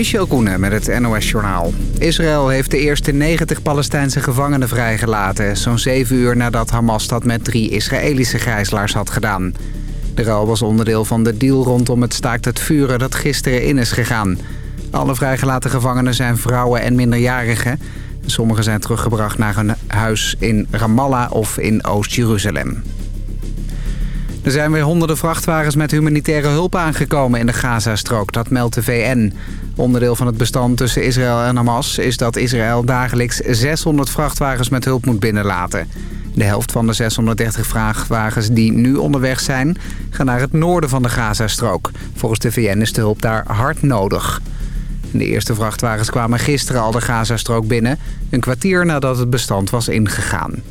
Michel Koenen met het NOS-journaal. Israël heeft de eerste 90 Palestijnse gevangenen vrijgelaten... zo'n zeven uur nadat Hamas dat met drie Israëlische gijzelaars had gedaan. De ruil was onderdeel van de deal rondom het staakt het vuren dat gisteren in is gegaan. Alle vrijgelaten gevangenen zijn vrouwen en minderjarigen. Sommigen zijn teruggebracht naar hun huis in Ramallah of in Oost-Jeruzalem. Er zijn weer honderden vrachtwagens met humanitaire hulp aangekomen in de Gazastrook. Dat meldt de VN. Onderdeel van het bestand tussen Israël en Hamas is dat Israël dagelijks 600 vrachtwagens met hulp moet binnenlaten. De helft van de 630 vrachtwagens die nu onderweg zijn... gaan naar het noorden van de Gazastrook. Volgens de VN is de hulp daar hard nodig. De eerste vrachtwagens kwamen gisteren al de Gazastrook binnen... een kwartier nadat het bestand was ingegaan.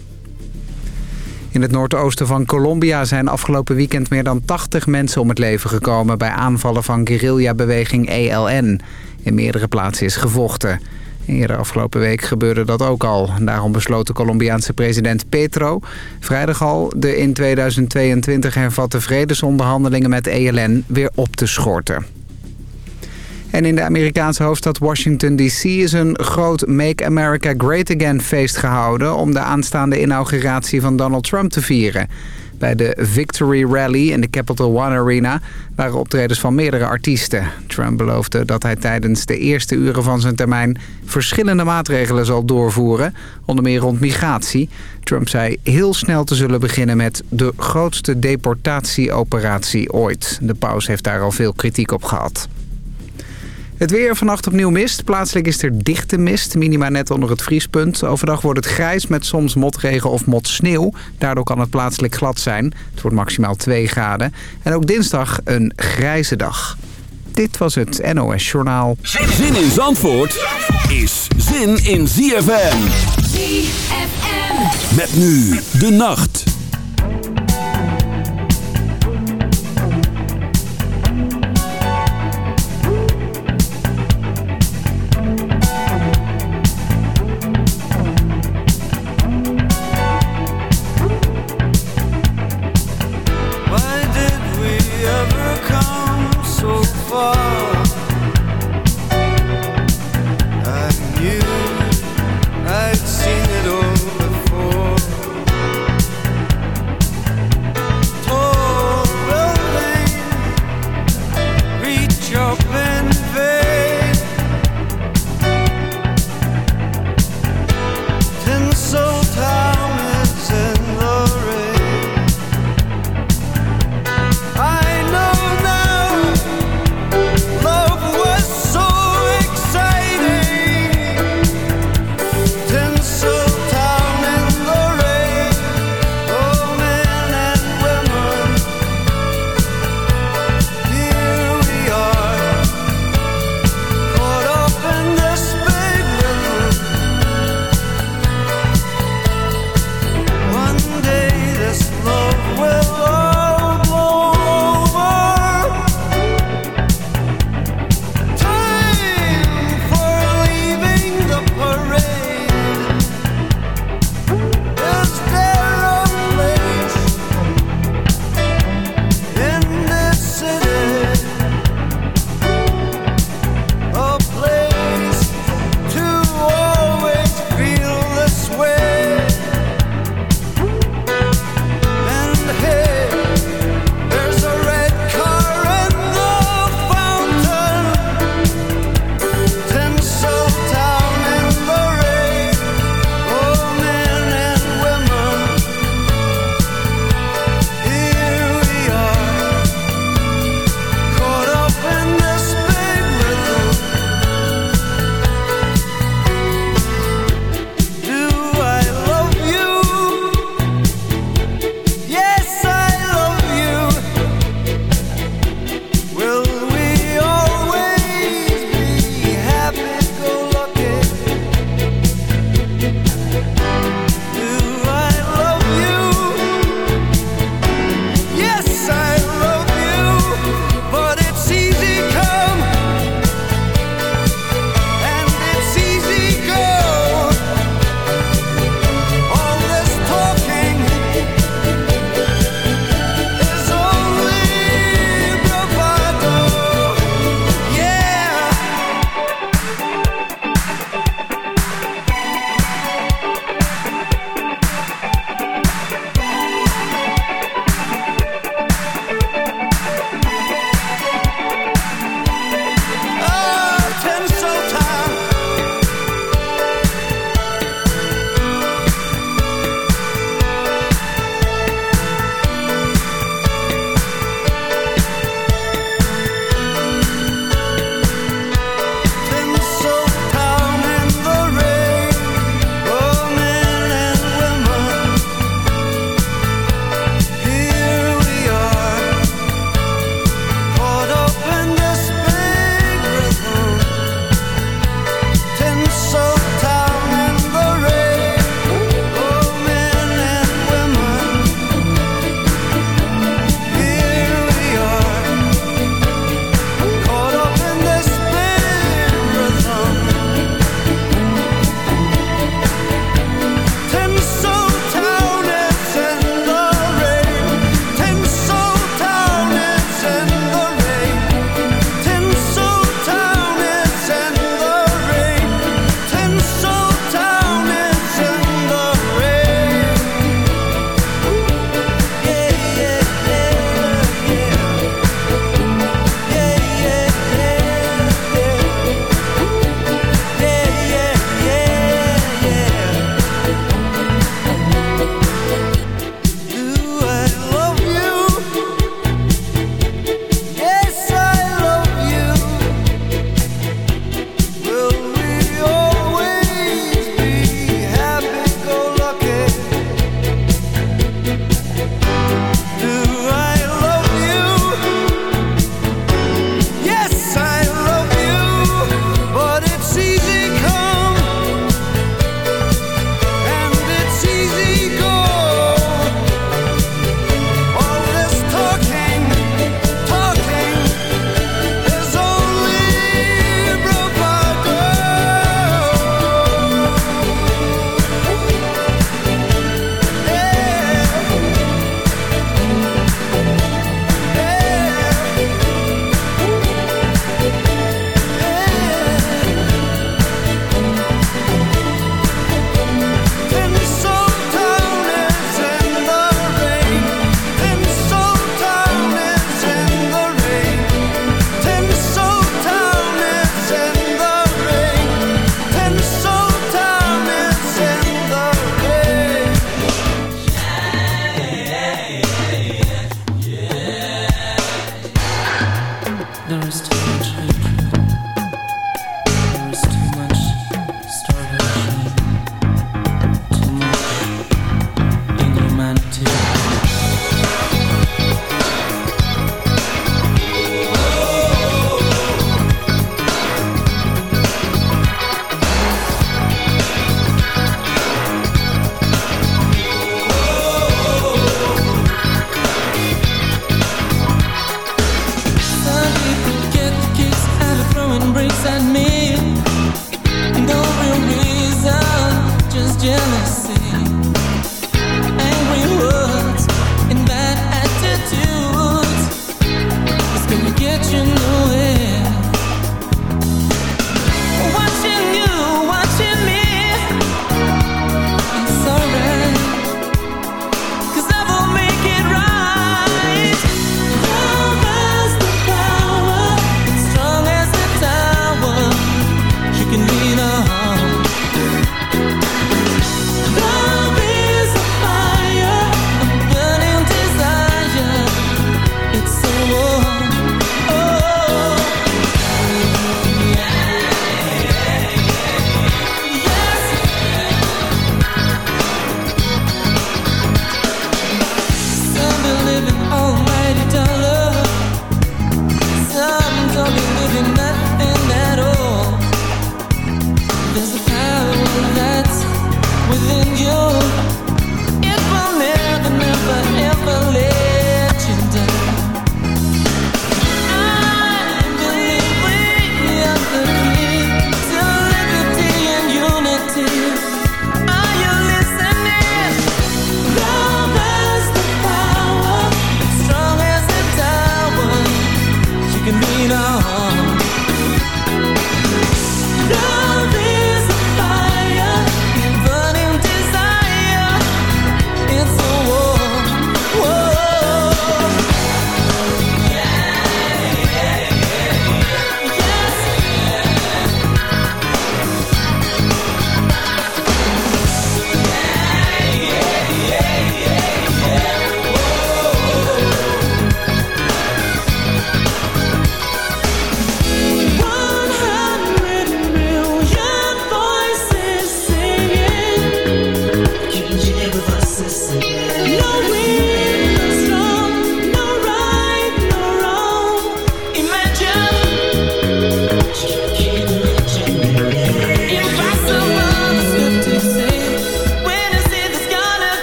In het noordoosten van Colombia zijn afgelopen weekend meer dan 80 mensen om het leven gekomen... bij aanvallen van guerrillabeweging ELN. In meerdere plaatsen is gevochten. Eerder afgelopen week gebeurde dat ook al. Daarom besloot de Colombiaanse president Petro vrijdag al... de in 2022 hervatte vredesonderhandelingen met ELN weer op te schorten. En in de Amerikaanse hoofdstad Washington D.C. is een groot Make America Great Again feest gehouden... om de aanstaande inauguratie van Donald Trump te vieren. Bij de Victory Rally in de Capital One Arena waren optredens van meerdere artiesten. Trump beloofde dat hij tijdens de eerste uren van zijn termijn verschillende maatregelen zal doorvoeren, onder meer rond migratie. Trump zei heel snel te zullen beginnen met de grootste deportatieoperatie ooit. De paus heeft daar al veel kritiek op gehad. Het weer vannacht opnieuw mist. Plaatselijk is er dichte mist, minima net onder het vriespunt. Overdag wordt het grijs met soms motregen of motsneeuw. Daardoor kan het plaatselijk glad zijn. Het wordt maximaal 2 graden. En ook dinsdag een grijze dag. Dit was het NOS Journaal. Zin in Zandvoort is zin in ZFM. ZFM. Met nu de nacht.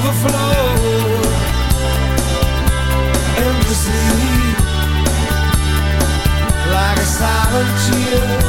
Flowed endlessly like a silent tear.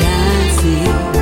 dancing.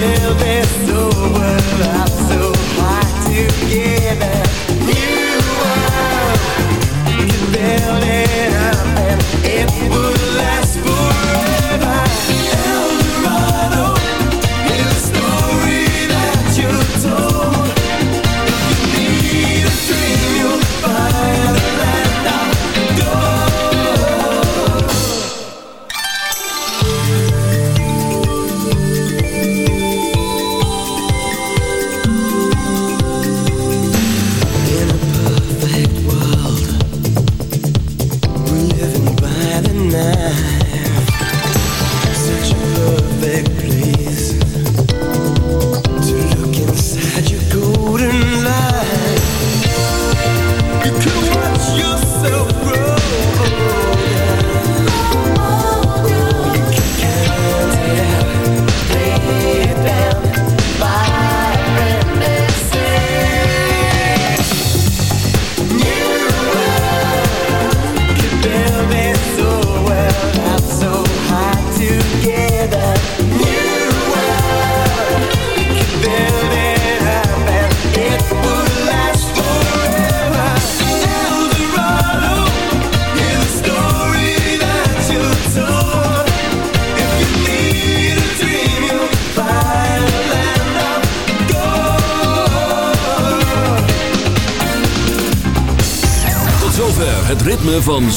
fill this whole world up so give together.